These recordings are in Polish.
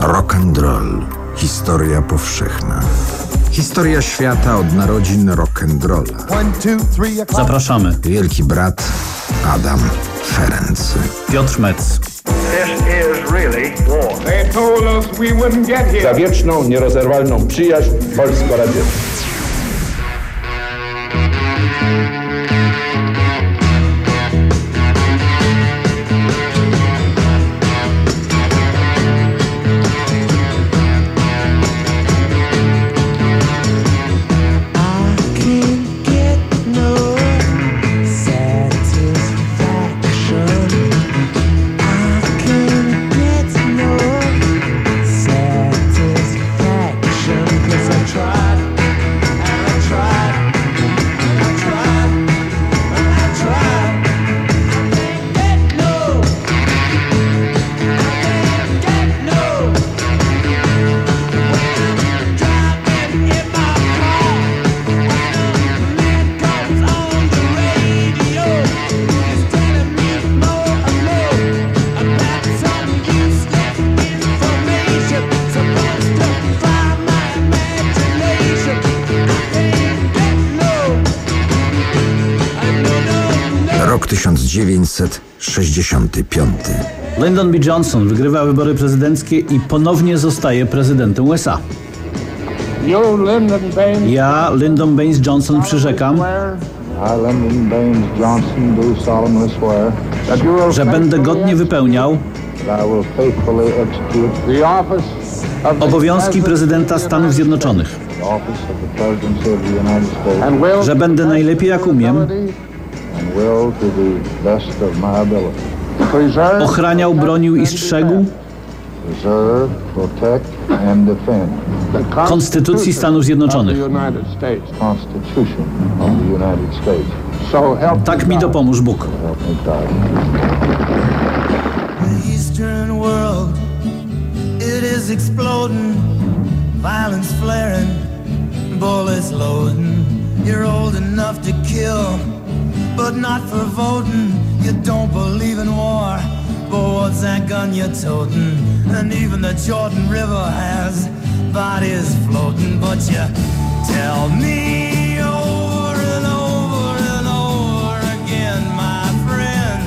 Rock and roll. Historia powszechna. Historia świata od narodzin rock and rolla. Zapraszamy. Wielki brat Adam Ferenc. Piotr Metz. Za wieczną, nierozerwalną przyjaźń polsko-radziecką. 1965. Lyndon B. Johnson wygrywa wybory prezydenckie i ponownie zostaje prezydentem USA. Ja, Lyndon Baines Johnson, przyrzekam, że będę godnie wypełniał obowiązki prezydenta Stanów Zjednoczonych, że będę najlepiej jak umiem ochraniał, bronił i strzegł preserve, protect and defend the Konstytucji Stanów Zjednoczonych. United States Constitution of the United States. So help Tak mi dopomóż Bóg. violence flaring, bullets loading. You're old enough to kill, but not for voting. You don't believe in war, but what's that gun you're toting? And even the Jordan River has bodies floating, but you tell me over and over and over again, my friend.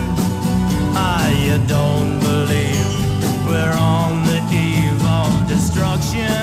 Ah, you don't believe we're on the eve of destruction.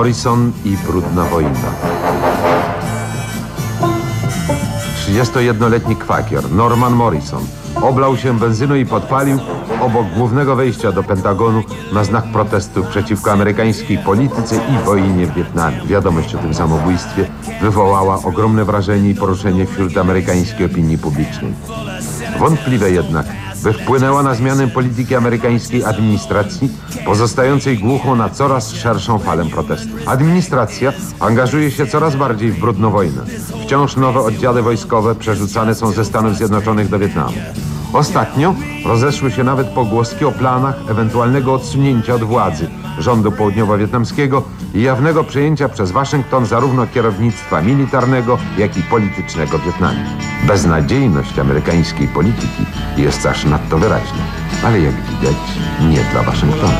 Morrison i brudna wojna. 31-letni kwakier Norman Morrison oblał się benzyną i podpalił obok głównego wejścia do Pentagonu na znak protestu przeciwko amerykańskiej polityce i wojnie w Wietnamie. Wiadomość o tym samobójstwie wywołała ogromne wrażenie i poruszenie wśród amerykańskiej opinii publicznej. Wątpliwe jednak, by wpłynęła na zmianę polityki amerykańskiej administracji, pozostającej głuchą na coraz szerszą falę protestów. Administracja angażuje się coraz bardziej w brudną wojnę. Wciąż nowe oddziały wojskowe przerzucane są ze Stanów Zjednoczonych do Wietnamu. Ostatnio rozeszły się nawet pogłoski o planach ewentualnego odsunięcia od władzy rządu południowo-wietnamskiego i jawnego przejęcia przez Waszyngton zarówno kierownictwa militarnego, jak i politycznego w Wietnamie. Beznadziejność amerykańskiej polityki jest aż nadto wyraźna, ale jak widać nie dla Waszyngtonu.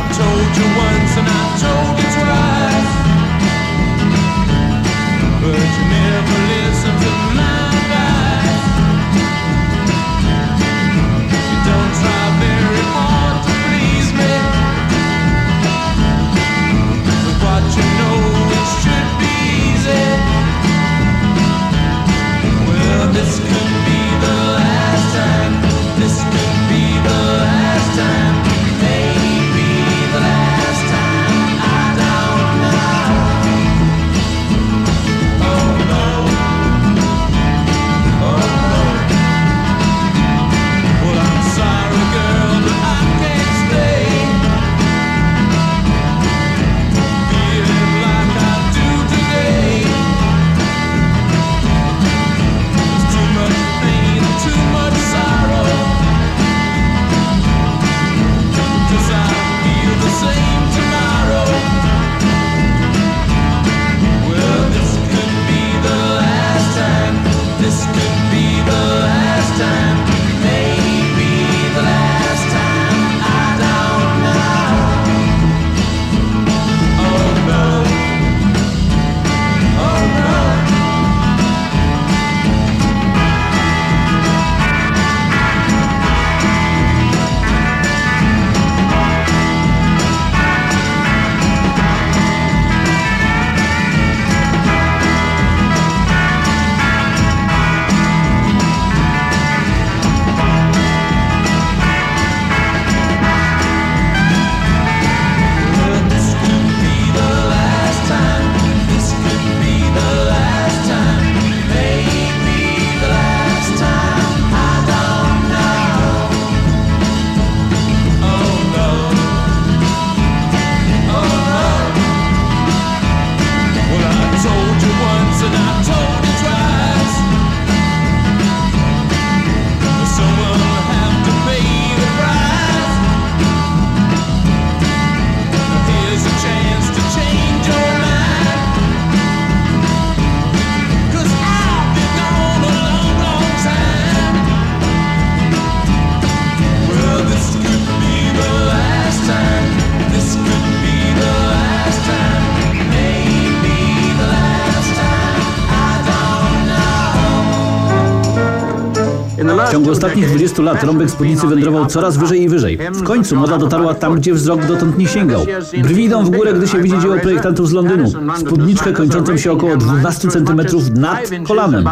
Ostatnich 20 lat rąbek spódnicy wędrował coraz wyżej i wyżej. W końcu moda dotarła tam, gdzie wzrok dotąd nie sięgał. Brwi idą w górę, gdy się widzi dzieło projektantów z Londynu. Spódniczkę kończącą się około 12 cm nad kolanem.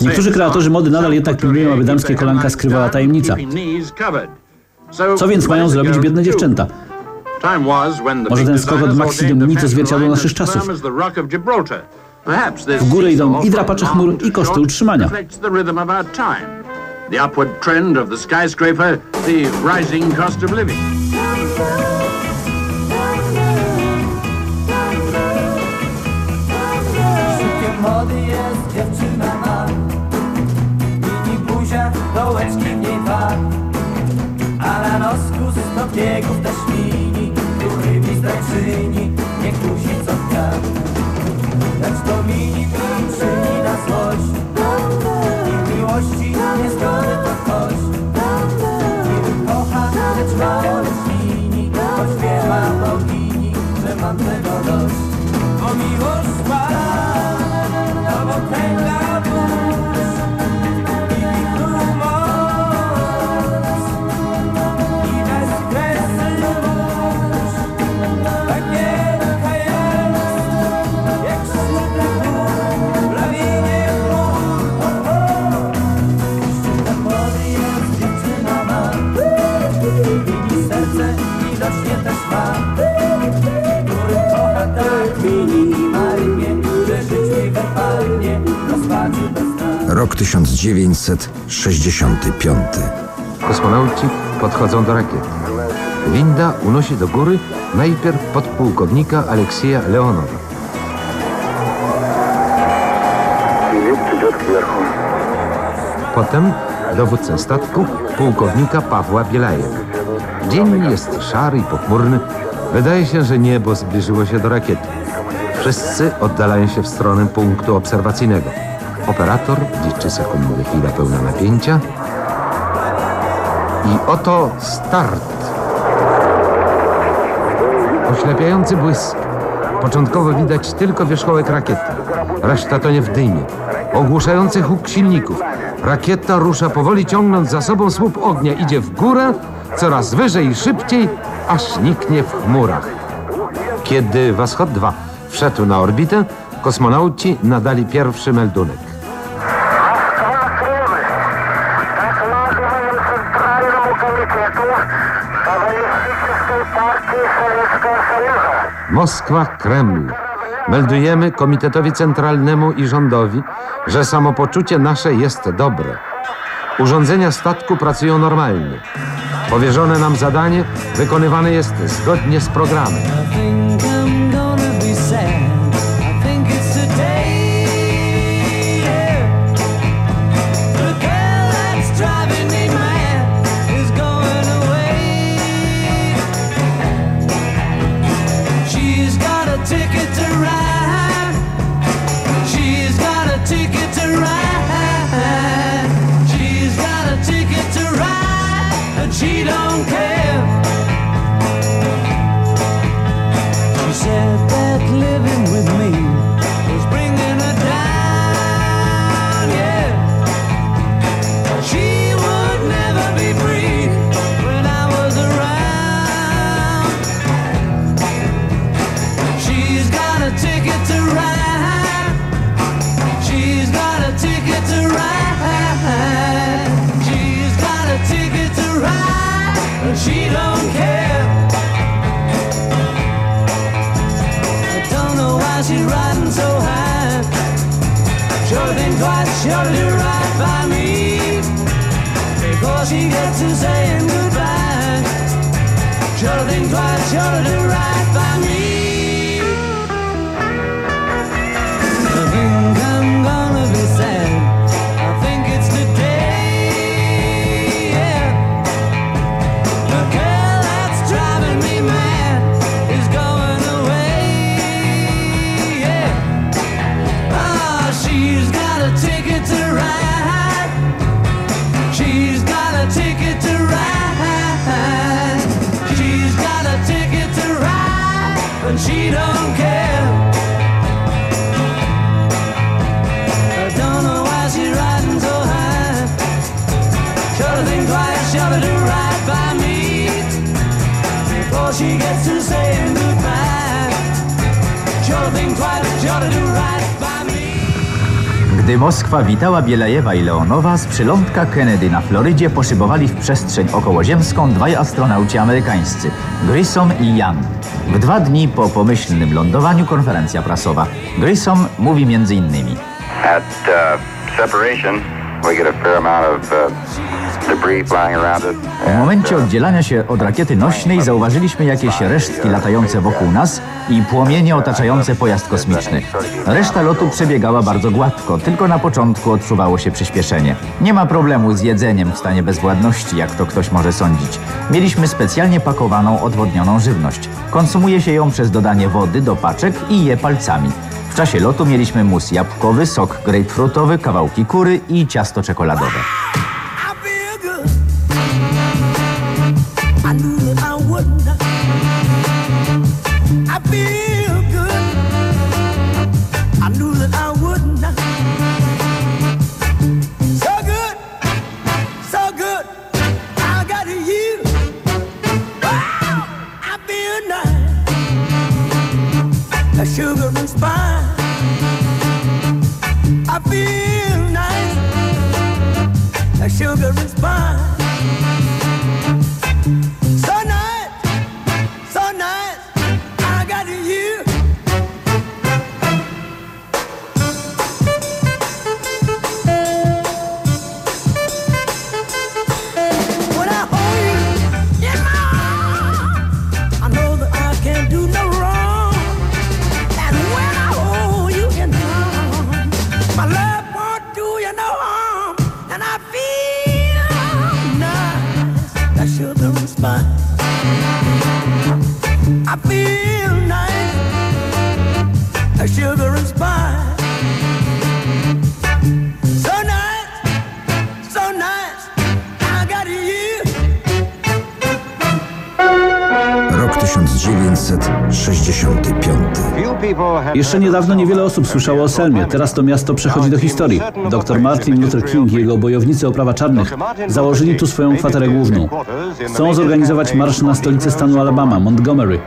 Niektórzy kreatorzy mody nadal jednak pilnują, aby damskie kolanka skrywała tajemnica. Co więc mają zrobić biedne dziewczęta? Może ten skok od maxi do mini to zwierciadło naszych czasów. W górę idą i drapacze chmur, i koszty utrzymania. The upward trend of the skyscraper, the rising cost of living. Sztukiem mody jest dziewczyna ma Mini buzia, dołeczki w niej dwa A na nosku sto biegów też Zdrajczyni nie kusi co dnia Lecz to mini mini czyni na złość. I miłości 1965. Kosmonauci podchodzą do rakiety. Winda unosi do góry najpierw podpułkownika Aleksieja Leonowa. Potem dowódcę statku pułkownika Pawła Bielajewa. Dzień jest szary i pochmurny. Wydaje się, że niebo zbliżyło się do rakiety. Wszyscy oddalają się w stronę punktu obserwacyjnego. Operator liczy sekundy, chwila pełna napięcia. I oto start. Oślepiający błysk. Początkowo widać tylko wierzchołek rakiety. Reszta to nie w dymie. Ogłuszający huk silników. Rakieta rusza powoli, ciągnąc za sobą słup ognia. Idzie w górę, coraz wyżej i szybciej, aż niknie w chmurach. Kiedy Washod 2 wszedł na orbitę, kosmonauci nadali pierwszy meldunek. Moskwa, Kreml. Meldujemy Komitetowi Centralnemu i rządowi, że samopoczucie nasze jest dobre. Urządzenia statku pracują normalnie. Powierzone nam zadanie wykonywane jest zgodnie z programem. Sure think twice, sure do right by me. Moskwa witała Bielajewa i Leonowa, z przylądka Kennedy na Florydzie poszybowali w przestrzeń okołoziemską dwaj astronauci amerykańscy, Grissom i Young. W dwa dni po pomyślnym lądowaniu konferencja prasowa. Grissom mówi między innymi At uh, separation, we get a fair amount of uh, W momencie oddzielania się od rakiety nośnej zauważyliśmy jakieś resztki latające wokół nas i płomienie otaczające pojazd kosmiczny. Reszta lotu przebiegała bardzo gładko, tylko na początku odczuwało się przyspieszenie. Nie ma problemu z jedzeniem w stanie bezwładności, jak to ktoś może sądzić. Mieliśmy specjalnie pakowaną, odwodnioną żywność. Konsumuje się ją przez dodanie wody do paczek i je palcami. W czasie lotu mieliśmy mus jabłkowy, sok grejpfrutowy, kawałki kury i ciasto czekoladowe. Jeszcze niedawno niewiele osób słyszało o Selmie. Teraz to miasto przechodzi do historii. Dr Martin Luther King i jego bojownicy o prawa czarnych założyli tu swoją kwaterę główną. Chcą zorganizować marsz na stolicę stanu Alabama, Montgomery.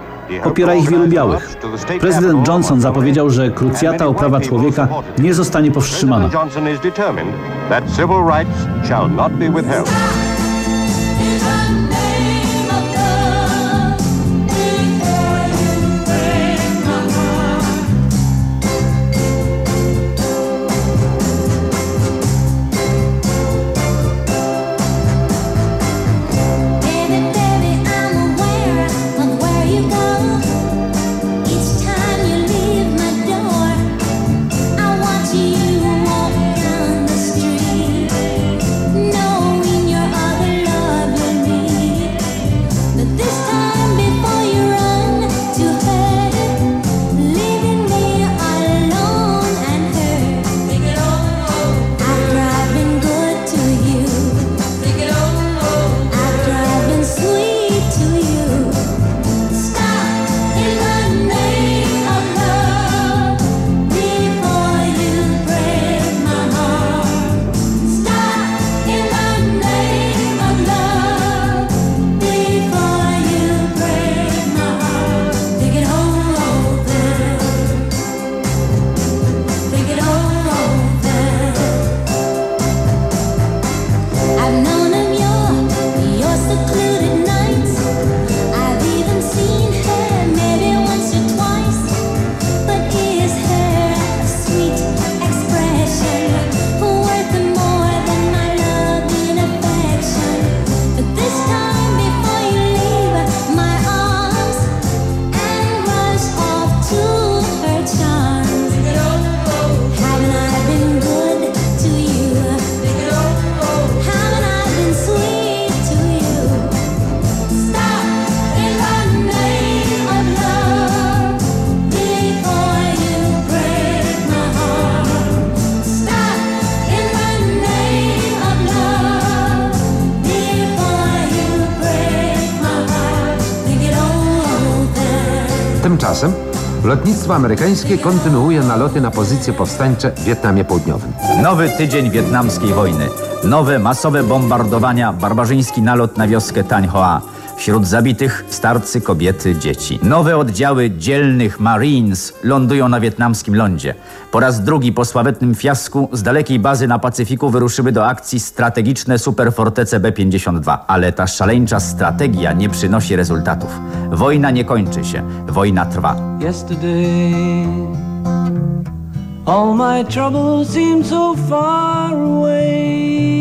Popiera ich wielu białych. Prezydent Johnson zapowiedział, że krucjata o prawa człowieka nie zostanie powstrzymana. Lotnictwo amerykańskie kontynuuje naloty na pozycje powstańcze w Wietnamie Południowym. Nowy tydzień wietnamskiej wojny. Nowe masowe bombardowania, barbarzyński nalot na wioskę Thanh Hoa. Wśród zabitych starcy, kobiety, dzieci. Nowe oddziały dzielnych Marines lądują na wietnamskim lądzie. Po raz drugi po sławetnym fiasku z dalekiej bazy na Pacyfiku wyruszyły do akcji strategiczne superfortece B-52. Ale ta szaleńcza strategia nie przynosi rezultatów. Wojna nie kończy się. Wojna trwa. yesterday. All my troubles seem so far away.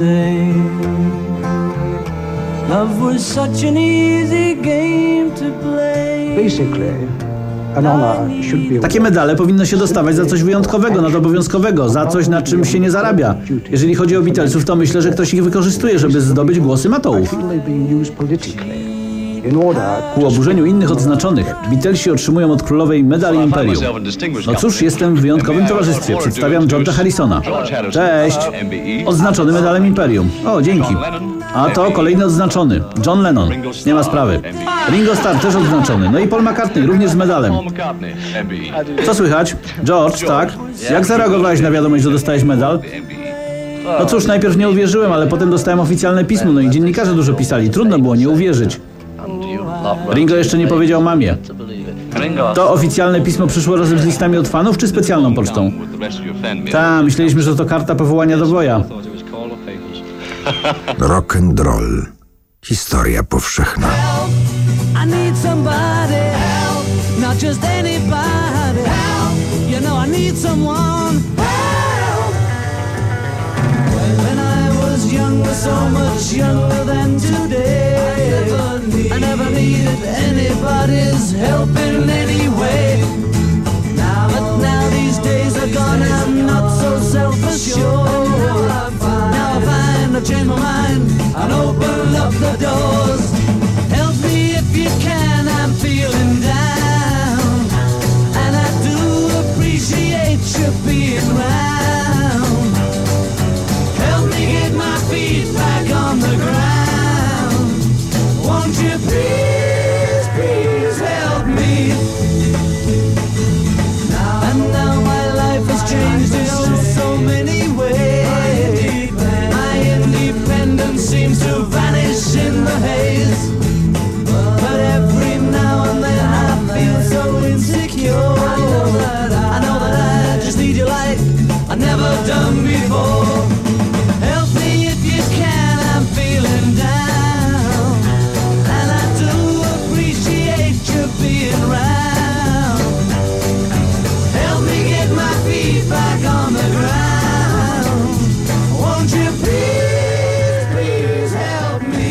Yesterday. Love was such an easy game to play. Basically, Takie medale powinno się dostawać za coś wyjątkowego, nadobowiązkowego, za coś, na czym się nie zarabia. Jeżeli chodzi o Beatlesów, to myślę, że ktoś ich wykorzystuje, żeby zdobyć głosy matołów. Ku oburzeniu innych odznaczonych, Beatlesi otrzymują od królowej medal Imperium. No cóż, jestem w wyjątkowym towarzystwie. Przedstawiam George'a Harrisona. Cześć! Odznaczony medalem Imperium. O, dzięki. A to kolejny odznaczony. John Lennon. Nie ma sprawy. Ringo Starr też odznaczony. No i Paul McCartney również z medalem. Co słychać? George, tak? Jak zareagowałeś na wiadomość, że dostałeś medal? No cóż, najpierw nie uwierzyłem, ale potem dostałem oficjalne pismo, no i dziennikarze dużo pisali. Trudno było nie uwierzyć. Ringo jeszcze nie powiedział mamie. To oficjalne pismo przyszło razem z listami od fanów, czy specjalną pocztą? Ta, myśleliśmy, że to karta powołania do boja. Rock and roll. Historia powszechna. I need somebody help, not just anybody help. You know I need someone help. When I was younger, so much younger than today, anybody's help in any way. Now, but now these days are gone, I'm not so self-assured. Now I find I've changed my mind and open up the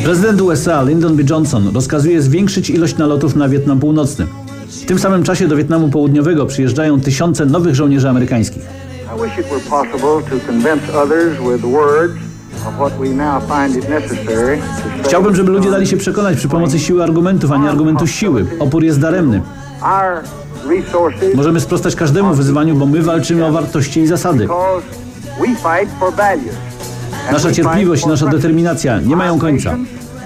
Prezydent USA Lyndon B. Johnson rozkazuje zwiększyć ilość nalotów na Wietnam Północny. W tym samym czasie do Wietnamu Południowego przyjeżdżają tysiące nowych żołnierzy amerykańskich. Chciałbym, żeby ludzie dali się przekonać przy pomocy siły argumentów, a nie argumentu siły. Opór jest daremny. Możemy sprostać każdemu wyzwaniu, bo my walczymy o wartości i zasady. Nasza cierpliwość, nasza determinacja nie mają końca.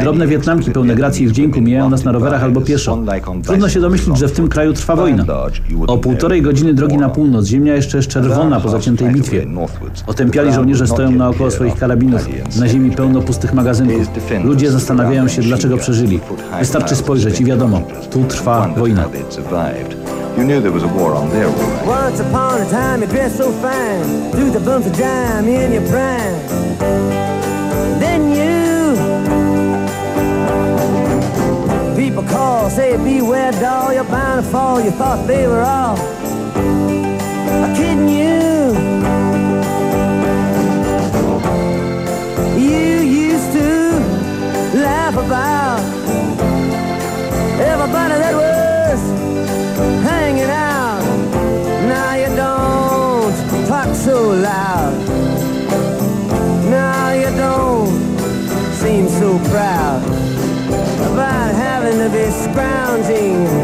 Drobne Wietnamki pełne gracji i wdzięku mijają nas na rowerach albo pieszo. Trudno się domyślić, że w tym kraju trwa wojna. O półtorej godziny drogi na północ ziemia jeszcze jest czerwona po zaciętej bitwie. Otępiali żołnierze stoją naokoło swoich karabinów. Na ziemi pełno pustych magazynków. Ludzie zastanawiają się, dlaczego przeżyli. Wystarczy spojrzeć i wiadomo, tu trwa wojna. You knew there was a war on there, all right. Once upon a time you dressed so fine Through the bumps of dime in your prime Then you People call, say beware doll You're bound to fall, you thought they were all Kidding you You used to laugh about Everybody that was hanging out. Now you don't talk so loud. Now you don't seem so proud having a bit grounding.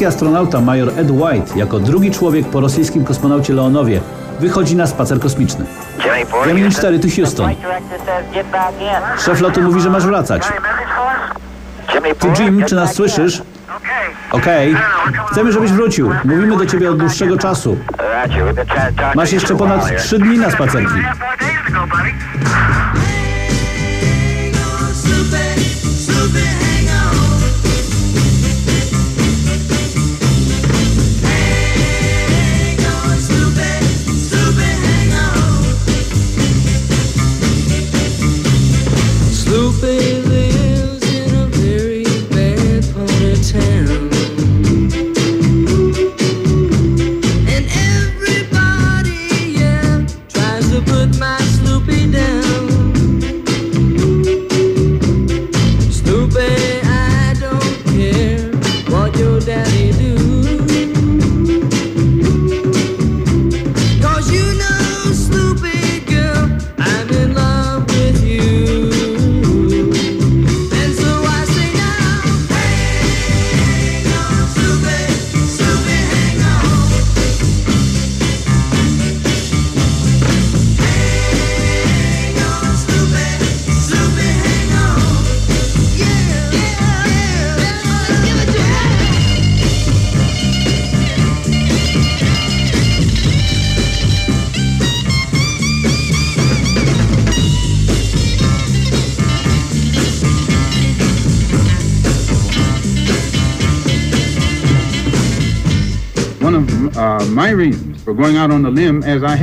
Amerykański astronauta major Ed White jako drugi człowiek po rosyjskim kosmonaucie Leonowie wychodzi na spacer kosmiczny. Gemini 4, tu Houston. Szef lotu mówi, że masz wracać. Tu Jim, czy nas słyszysz? Okej. Chcemy, żebyś wrócił. Mówimy do ciebie od dłuższego czasu. Masz jeszcze ponad trzy dni na spacerki.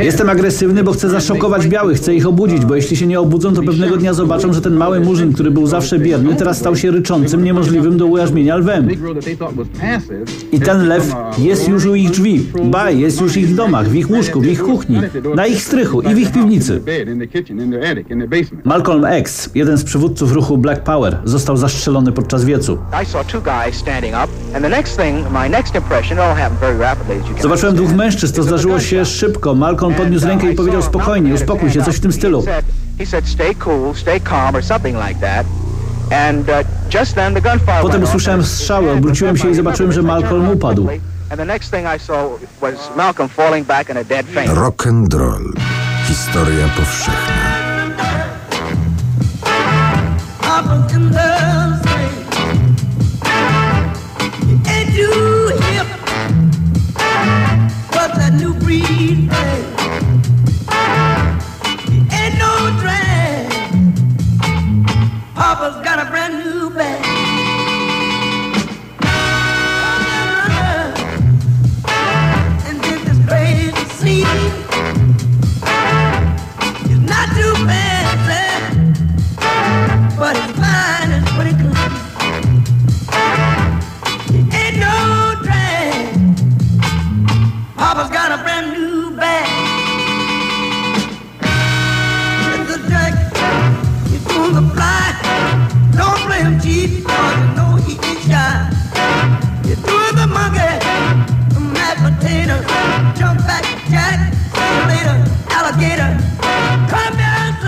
Jestem agresywny, bo chcę zaszokować białych, chcę ich obudzić, bo jeśli się nie obudzą, to pewnego dnia zobaczą, że ten mały murzyn, który był zawsze bierny, teraz stał się ryczącym, niemożliwym do ujarzmienia lwem. I ten lew jest już u ich drzwi. Ba, jest już w ich domach, w ich łóżku, w ich kuchni, na ich strychu i w ich piwnicy. Malcolm X, jeden z przywódców ruchu Black Power, został zastrzelony podczas wiecu. I saw two guys standing up, and the next thing, my next impression, it all happened very rapidly, as you can Zobaczyłem dwóch mężczyzn, to zdarzyło się szybko. Malcolm podniósł rękę i powiedział spokojnie, uspokój się, coś w tym stylu. He said, stay cool, stay calm, or something like that. And uh, just then the gunfire Potem usłyszałem strzały, obróciłem się i zobaczyłem, że Malcolm upadł. And the next thing I saw was Malcolm falling back in a dead faint. Rock and roll. Historia powszechna. That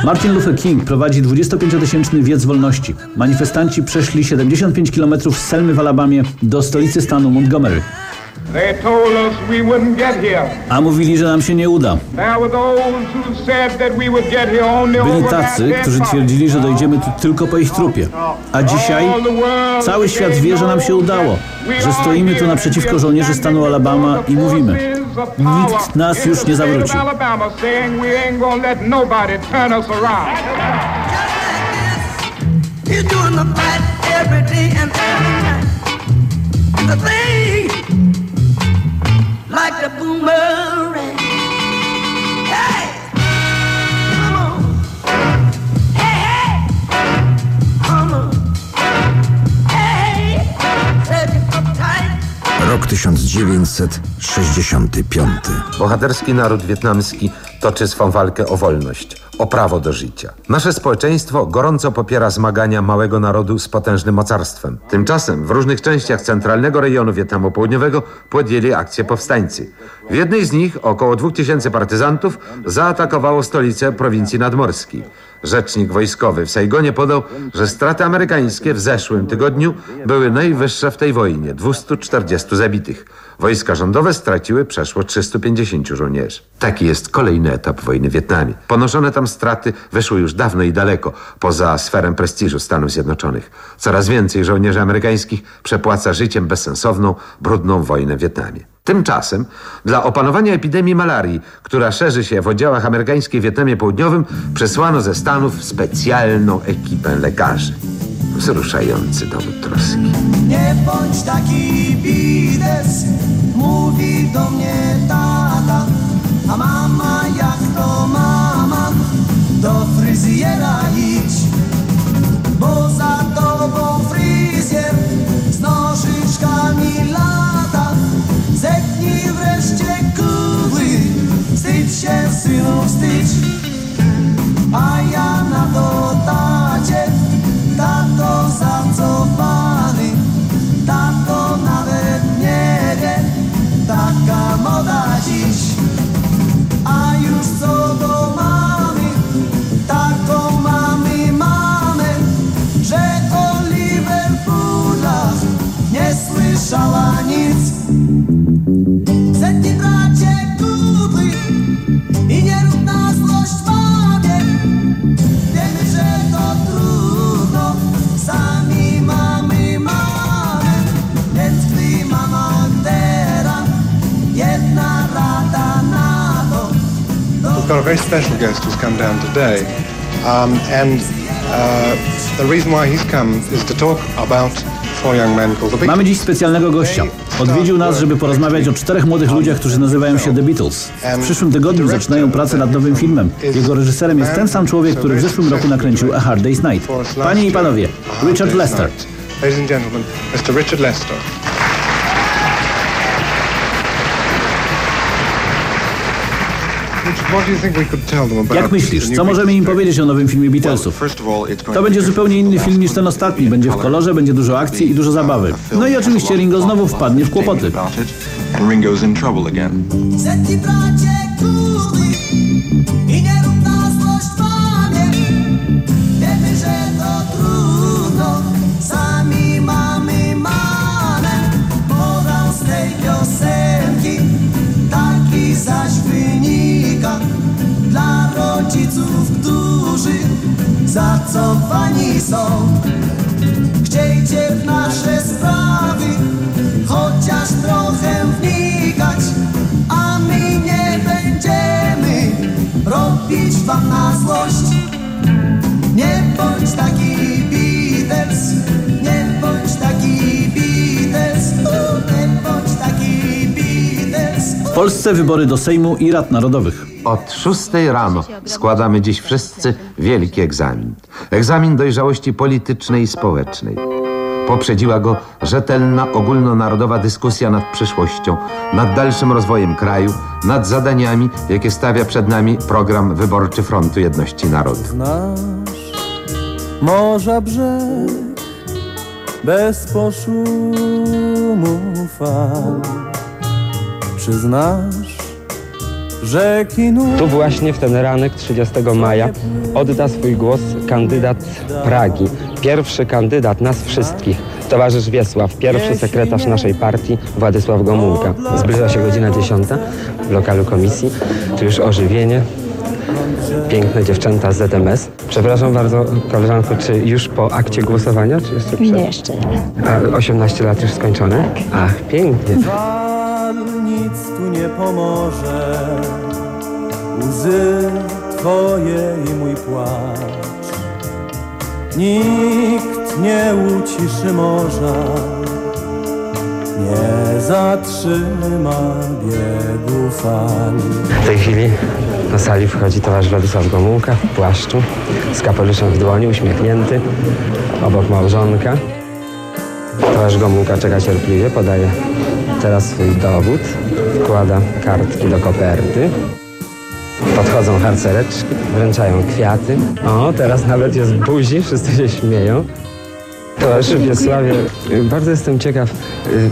Martin Luther King prowadzi 25-tysięczny wiec wolności. Manifestanci przeszli 75 km z Selmy w Alabamie do stolicy stanu Montgomery. A mówili, że nam się nie uda. Byli tacy, którzy twierdzili, że dojdziemy tu tylko po ich trupie. A dzisiaj cały świat wie, że nam się udało, że stoimy tu naprzeciwko żołnierzy stanu Alabama i mówimy, nikt nas już nie zawróci. Alabama saying we Rok 1965. Bohaterski naród wietnamski toczy swą walkę o wolność, o prawo do życia. Nasze społeczeństwo gorąco popiera zmagania małego narodu z potężnym mocarstwem. Tymczasem w różnych częściach centralnego rejonu Wietnamu Południowego podjęli akcję powstańcy. W jednej z nich około 2000 partyzantów zaatakowało stolicę prowincji nadmorskiej. Rzecznik wojskowy w Saigonie podał, że straty amerykańskie w zeszłym tygodniu były najwyższe w tej wojnie 240 zabitych. Wojska rządowe straciły przeszło 350 żołnierzy. Taki jest kolejny etap wojny w Wietnamie. Ponoszone tam straty wyszły już dawno i daleko poza sferę prestiżu Stanów Zjednoczonych. Coraz więcej żołnierzy amerykańskich przepłaca życiem bezsensowną, brudną wojnę w Wietnamie. Tymczasem dla opanowania epidemii malarii, która szerzy się w oddziałach amerykańskiej w Wietnamie Południowym, przesłano ze Stanów specjalną ekipę lekarzy. Wzruszający dowód troski. Nie bądź taki bides, mówi do mnie tata, a mama jak to mama, do fryzjera idź, bo za tobą fryzjer z nożyczkami lata i wreszcie kudły Wstydź się synu, wstydź. A ja na to tacie Tato zacofany Tato nawet nie wie. Taka moda dziś. A już co do mamy? Taką mamy mamy Że o Liverpoolach Nie słyszała nic. Got a very special guest who's come down today. Um, and uh, the reason why he's come is to talk about four young men called the Beatles. Mamy dziś specjalnego gościa. Odwiedził nas, żeby porozmawiać o czterech młodych ludziach, którzy nazywają się The Beatles. W przyszłym tygodniu zaczynają pracę nad nowym filmem. Jego reżyserem jest ten sam człowiek, który w zeszłym roku nakręcił A Hard Day's Night. Panie i panowie, Richard Lester. Ladies and gentlemen, Mr. Richard Lester. Richard, what do you think we could tell them about Jak myślisz, co możemy im powiedzieć o nowym filmie Beatlesów? To będzie zupełnie inny film niż ten ostatni. Będzie w kolorze, będzie dużo akcji i dużo zabawy. No i oczywiście Ringo znowu wpadnie w kłopoty. And Ringo's in trouble again. Zacofani są. Chciejcie w nasze sprawy, chociaż trochę wnikać, a my nie będziemy robić wam na złość. Nie W Polsce wybory do Sejmu i Rad Narodowych. Od 6 rano składamy dziś wszyscy wielki egzamin. Egzamin dojrzałości politycznej i społecznej. Poprzedziła go rzetelna, ogólnonarodowa dyskusja nad przyszłością, nad dalszym rozwojem kraju, nad zadaniami, jakie stawia przed nami program wyborczy Frontu Jedności Narodu. Znasz morza brzeg bez poszumu fal. Czy znasz rzeki? Tu właśnie w ten ranek 30 maja odda swój głos kandydat Pragi. Pierwszy kandydat nas wszystkich. Towarzysz Wiesław, pierwszy sekretarz naszej partii Władysław Gomułka. Zbliża się godzina 10 w lokalu komisji. Tu już ożywienie. Piękne dziewczęta z ZMS. Przepraszam bardzo, koleżanko, czy już po akcie głosowania, czy jeszcze przed? Nie, jeszcze nie. A 18 lat już skończone? Ach, pięknie. Nic tu nie pomoże. Łzy twoje i mój płacz. Nikt nie uciszy morza. Nie zatrzyma biegu fal. W tej chwili na sali wchodzi towarzysz Władysław Gomułka w płaszczu, z kapeluszem w dłoni, uśmiechnięty, obok małżonka. Towarzysz Gomułka czeka cierpliwie, podaje teraz swój dowód, wkłada kartki do koperty. Podchodzą harcereczki, wręczają kwiaty. O, teraz nawet jest buzi, wszyscy się śmieją. Towarzyszu Wiesławie, bardzo jestem ciekaw, y,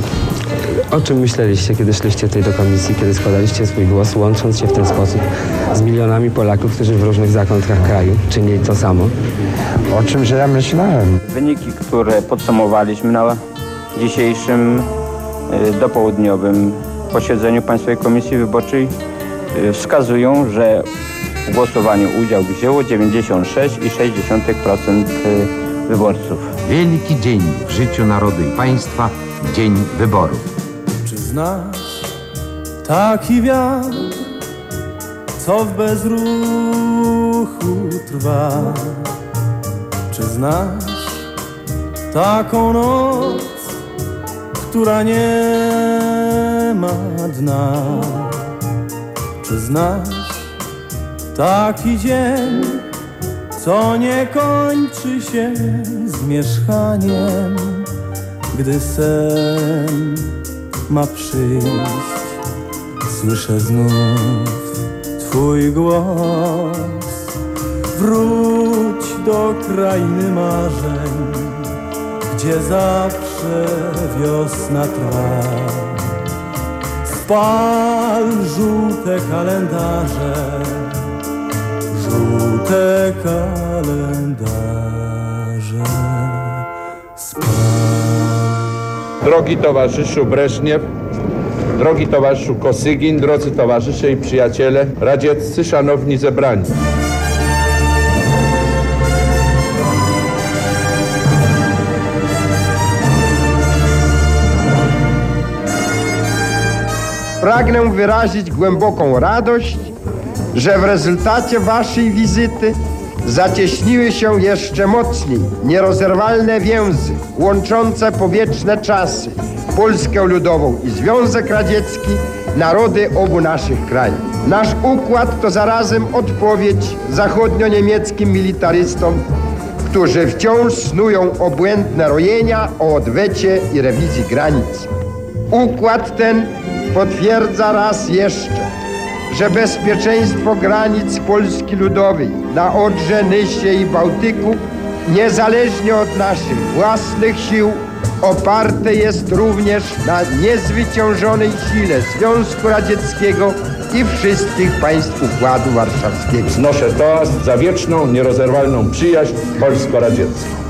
o czym myśleliście, kiedy szliście tutaj do komisji, kiedy składaliście swój głos, łącząc się w ten sposób z milionami Polaków, którzy w różnych zakątkach kraju czynili to samo? O czymże ja myślałem? Wyniki, które podsumowaliśmy na dzisiejszym dopołudniowym posiedzeniu Państwowej Komisji Wyborczej y, wskazują, że w głosowaniu udział wzięło 96,6% y, wyborców. Wielki dzień w życiu narodu i państwa, dzień wyborów. Czy znasz taki wiatr, co w bezruchu trwa? Czy znasz taką noc, która nie ma dna? Czy znasz taki dzień, co nie kończy się zmierzchaniem, gdy sen ma przyjść? Słyszę znów Twój głos. Wróć do krainy marzeń, gdzie zawsze wiosna trwa. Spal żółte kalendarze, żółte kalendarze. Drogi towarzyszu Breżniew, drogi towarzyszu Kosygin, drodzy towarzysze i przyjaciele radzieccy, szanowni zebrani. Pragnę wyrazić głęboką radość, że w rezultacie waszej wizyty zacieśniły się jeszcze mocniej nierozerwalne więzy łączące powieczne czasy Polskę Ludową i Związek Radziecki, narody obu naszych krajów. Nasz układ to zarazem odpowiedź zachodnio-niemieckim militarystom, którzy wciąż snują obłędne rojenia o odwecie i rewizji granic. Układ ten potwierdza raz jeszcze, że bezpieczeństwo granic Polski Ludowej na Odrze, Nysie i Bałtyku, niezależnie od naszych własnych sił, oparte jest również na niezwyciężonej sile Związku Radzieckiego i wszystkich państw Układu Warszawskiego. Znoszę toast za wieczną, nierozerwalną przyjaźń polsko-radziecką.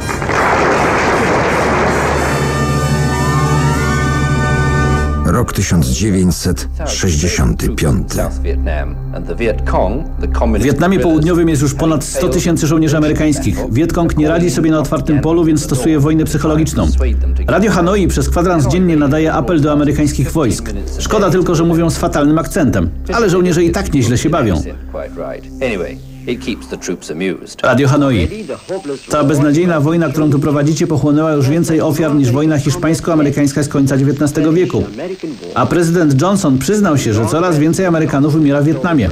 Rok 1965. W Wietnamie Południowym jest już ponad 100 tysięcy żołnierzy amerykańskich. Wietkong nie radzi sobie na otwartym polu, więc stosuje wojnę psychologiczną. Radio Hanoi przez kwadrans dziennie nadaje apel do amerykańskich wojsk. Szkoda tylko, że mówią z fatalnym akcentem. Ale żołnierze i tak nieźle się bawią. Radio Hanoi. Ta beznadziejna wojna, którą tu prowadzicie, pochłonęła już więcej ofiar niż wojna hiszpańsko-amerykańska z końca XIX wieku. A prezydent Johnson przyznał się, że coraz więcej Amerykanów umiera w Wietnamie.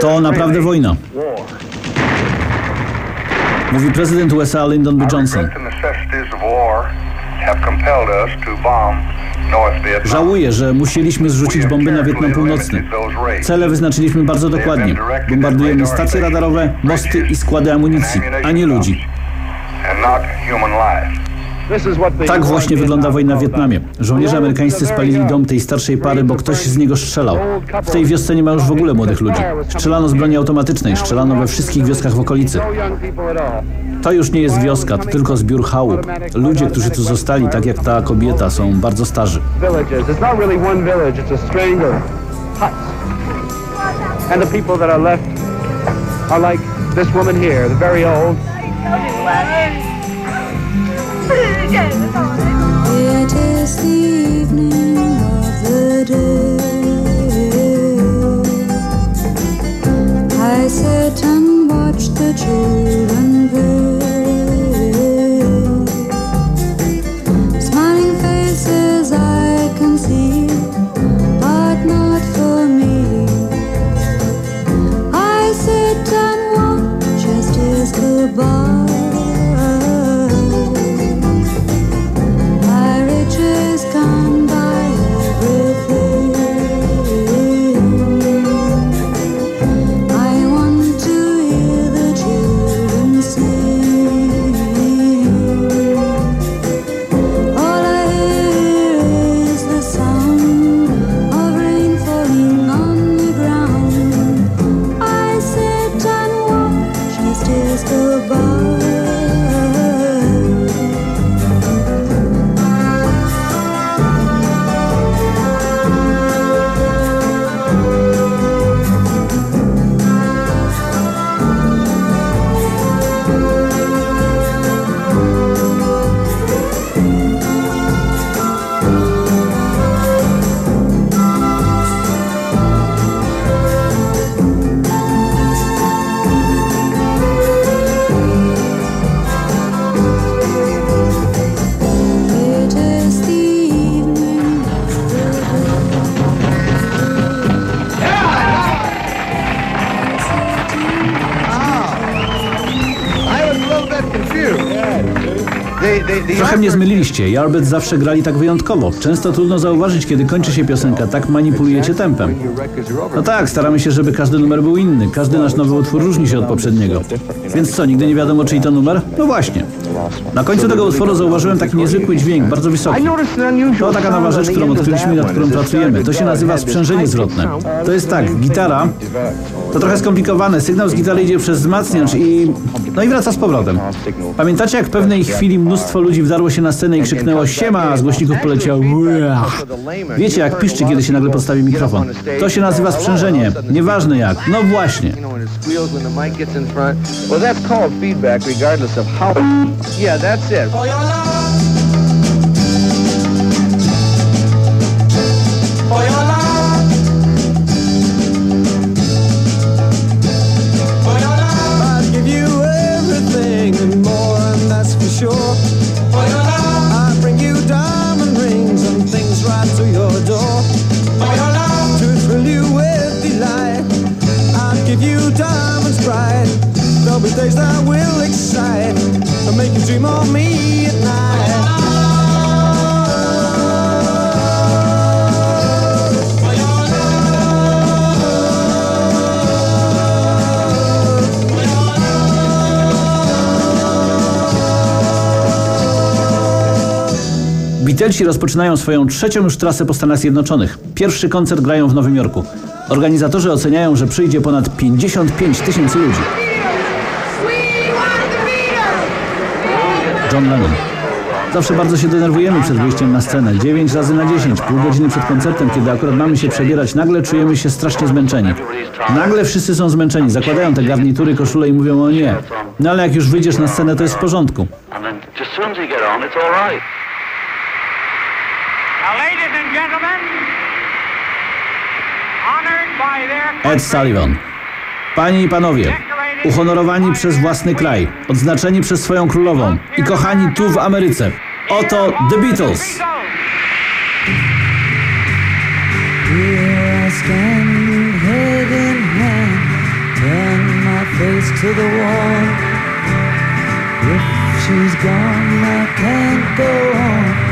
To naprawdę wojna. Mówi prezydent USA Lyndon B. Johnson. Żałuję, że musieliśmy zrzucić bomby na Wietnam Północny. Cele wyznaczyliśmy bardzo dokładnie. Bombardujemy stacje radarowe, mosty i składy amunicji, a nie ludzi. Tak właśnie wygląda wojna w Wietnamie. Żołnierze amerykańscy spalili dom tej starszej pary, bo ktoś z niego strzelał. W tej wiosce nie ma już w ogóle młodych ludzi. Strzelano z broni automatycznej, strzelano we wszystkich wioskach w okolicy. To już nie jest wioska, to tylko zbiór chałup. Ludzie, którzy tu zostali, tak jak ta kobieta, są bardzo starzy. villages. It's not really one village, it's a string of huts. And the people that are left are like this woman here, the very old. It is the evening of the day. I sit and watch the children play. Trochę mnie zmyliliście. Yardbirds zawsze grali tak wyjątkowo. Często trudno zauważyć, kiedy kończy się piosenka. Tak manipulujecie tempem. No tak, staramy się, żeby każdy numer był inny. Każdy nasz nowy utwór różni się od poprzedniego. Więc co, nigdy nie wiadomo, czyj to numer? No właśnie. Na końcu tego utworu zauważyłem taki niezwykły dźwięk, bardzo wysoki. To taka nowa rzecz, którą odkryliśmy nad którą pracujemy. To się nazywa sprzężenie zwrotne. To jest tak, gitara to trochę skomplikowane. Sygnał z gitary idzie przez wzmacniacz i... no i wraca z powrotem. Pamiętacie, jak w pewnej chwili mnóstwo ludzi wdarło się na scenę i krzyknęło siema, a z głośników poleciał. Wiecie, jak piszczy, kiedy się nagle podstawi mikrofon. To się nazywa sprzężenie. Nieważne jak. No właśnie. Well, that's called feedback, regardless of how Yeah, that's it. Sure. For your love. I'd bring you diamond rings and things right to your door. For your love. To thrill you with delight. I'd give you diamonds bright. There'll be days that will excite and make you dream of me at night. Beatlesi rozpoczynają swoją trzecią już trasę po Stanach Zjednoczonych. Pierwszy koncert grają w Nowym Jorku. Organizatorzy oceniają, że przyjdzie ponad 55 tysięcy ludzi. John Lennon. Zawsze bardzo się denerwujemy przed wyjściem na scenę. 9 razy na 10, pół godziny przed koncertem, kiedy akurat mamy się przebierać, nagle czujemy się strasznie zmęczeni. Nagle wszyscy są zmęczeni, zakładają te garnitury, koszule i mówią o nie. No ale jak już wyjdziesz na scenę, to jest w porządku. Ed Sullivan. Panie i panowie, uhonorowani przez własny kraj, odznaczeni przez swoją królową i kochani tu w Ameryce. Oto The Beatles. She's gone, I can't go on,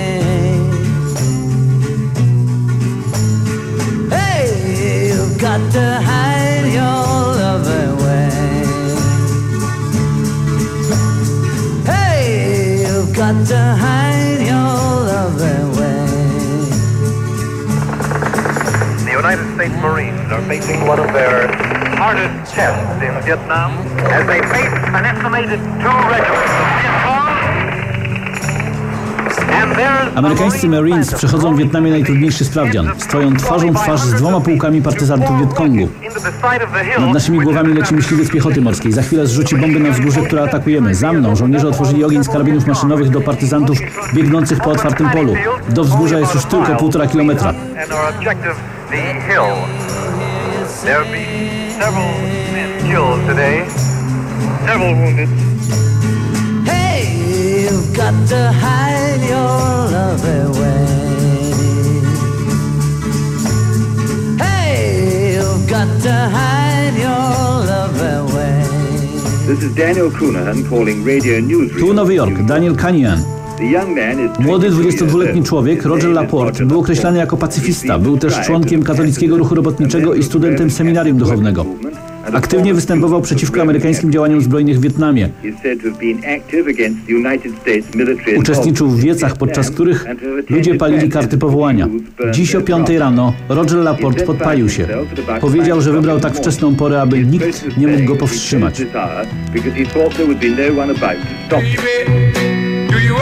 States Marines are facing one of their hardest tests in Vietnam as they face an estimated two regiments of Amerykańscy Marines przechodzą w Wietnamie najtrudniejszy sprawdzian. Stoją twarzą w twarz z dwoma pułkami partyzantów Wietkongu. Nad naszymi głowami leci myśliwiec piechoty morskiej. Za chwilę zrzuci bombę na wzgórze, które atakujemy. Za mną żołnierze otworzyli ogień z karabinów maszynowych do partyzantów biegnących po otwartym polu. Do wzgórza jest już tylko półtora kilometra. And our objective, the hill. There will be several men killed today, several wounded. Hey, you've got to hide your love away. Hey, you've got to hide your love away. This is Daniel Cunahan calling Radio News. Tu Nowy York, Daniel Kanian. Młody 22-letni człowiek, Roger Laporte, był określany jako pacyfista. Był też członkiem katolickiego ruchu robotniczego i studentem seminarium duchownego. Aktywnie występował przeciwko amerykańskim działaniom zbrojnych w Wietnamie. Uczestniczył w wiecach, podczas których ludzie palili karty powołania. Dziś o 5 rano Roger Laporte podpalił się. Powiedział, że wybrał tak wczesną porę, aby nikt nie mógł go powstrzymać.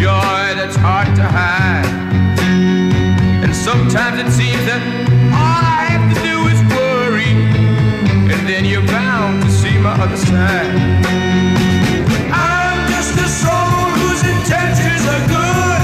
Joy that's hard to hide. And sometimes it seems that all I have to do is worry, and then you're bound to see my other side. I'm just a soul whose intentions are good.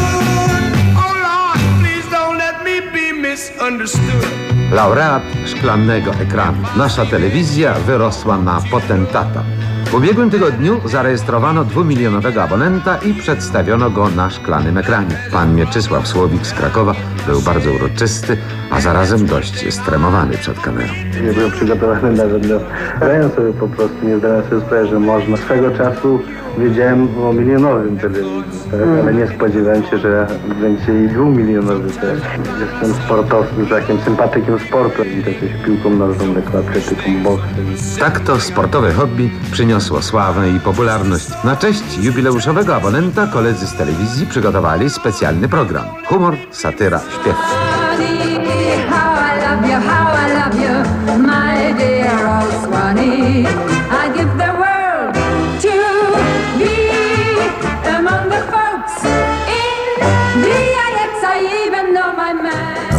Oh Lord, please don't let me be misunderstood. Laureat szklanego ekranu. Nasza telewizja wyrosła na potentata. W ubiegłym tygodniu zarejestrowano dwumilionowego abonenta i przedstawiono go na szklanym ekranie. Pan Mieczysław Słowik z Krakowa był bardzo uroczysty, a zarazem dość stremowany przed kamerą. Nie byłem przygotowany nawet do... Zdałem sobie po prostu, nie zdałem sobie sprawy, że można. Swego czasu wiedziałem o milionowym telewizji, tak? ale nie spodziewałem się, że będzie i dwumilionowy też. Jestem sportowcem, takim sympatykiem sportu, interesuję się piłką nożną, lekkoatletyką, boksem. Tak to sportowe hobby przyniosło sławę i popularność. Na cześć jubileuszowego abonenta koledzy z telewizji przygotowali specjalny program. Humor, satyra, śpiew. How I love you, how I love you, my dear old Swanee.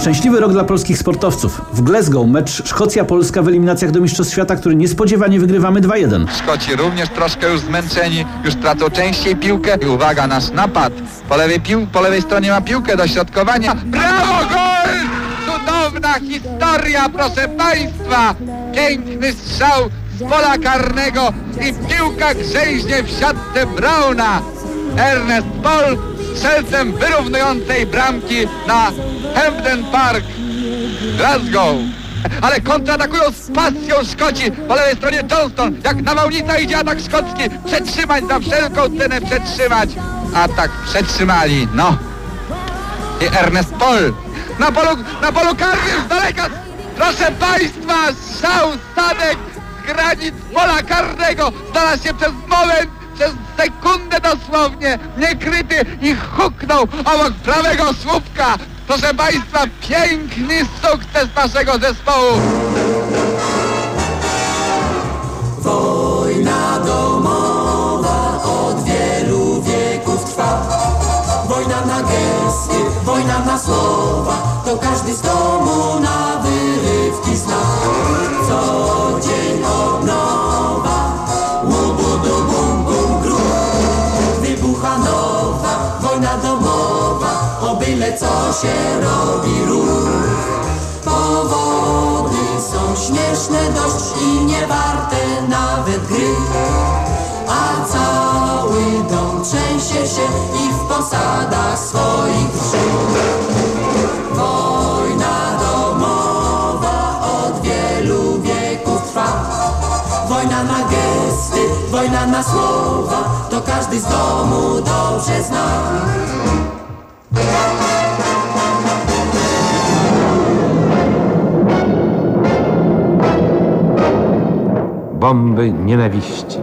Szczęśliwy rok dla polskich sportowców. W Glasgow mecz Szkocja-Polska w eliminacjach do Mistrzostw Świata, który niespodziewanie wygrywamy 2-1. Szkoci również troszkę już zmęczeni, już tracą częściej piłkę. I uwaga, nasz napad. Po lewej, pił, po lewej stronie ma piłkę do środkowania. Brawo, gol! Cudowna historia, proszę Państwa! Piękny strzał z pola karnego i piłka grzęźnie w siatce Brauna. Ernest Paul strzelcem wyrównującej bramki na Hampden Park. Glasgow. Ale kontratakują z pasją Szkoci. Po lewej stronie Johnston. Jak nawałnica idzie atak szkocki. Przetrzymać za wszelką cenę przetrzymać. Atak przetrzymali. No. I Ernest Paul. Na polu, na polu karnym z daleka. Proszę Państwa, strzał Stanek z granic pola karnego. Znalazł się przez moment, przez sekundę dosłownie. Niekryty i huknął obok prawego słupka. Proszę Państwa, piękny sukces naszego zespołu. Wojna domowa od wielu wieków trwa. Wojna na gesty, wojna na słowa, to każdy z domu na co się robi ruch. Powody są śmieszne dość i niewarte nawet gry. A cały dom trzęsie się i w posadach swoich drży Wojna domowa od wielu wieków trwa. Wojna na gesty, wojna na słowa To każdy z domu dobrze zna Bomby nienawiści.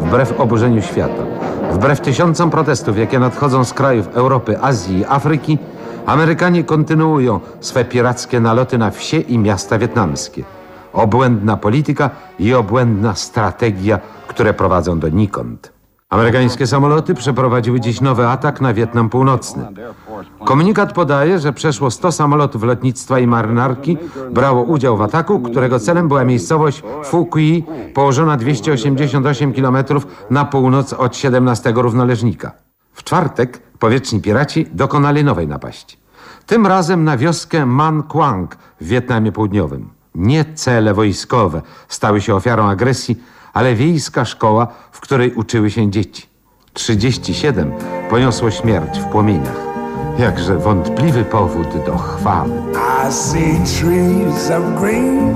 Wbrew oburzeniu świata, wbrew tysiącom protestów, jakie nadchodzą z krajów Europy, Azji i Afryki, Amerykanie kontynuują swe pirackie naloty na wsie i miasta wietnamskie. Obłędna polityka i obłędna strategia, które prowadzą donikąd. Amerykańskie samoloty przeprowadziły dziś nowy atak na Wietnam Północny. Komunikat podaje, że przeszło 100 samolotów lotnictwa i marynarki brało udział w ataku, którego celem była miejscowość Quoc, położona 288 km na północ od 17 równoleżnika. W czwartek powieczni piraci dokonali nowej napaści. Tym razem na wioskę Man Quang w Wietnamie Południowym. Nie cele wojskowe stały się ofiarą agresji, ale wiejska szkoła, w której uczyły się dzieci. 37 poniosło śmierć w płomieniach. Jakże wątpliwy powód do chwały. I see trees of green,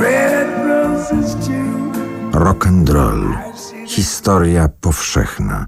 red roses too. Rock and roll. Historia powszechna.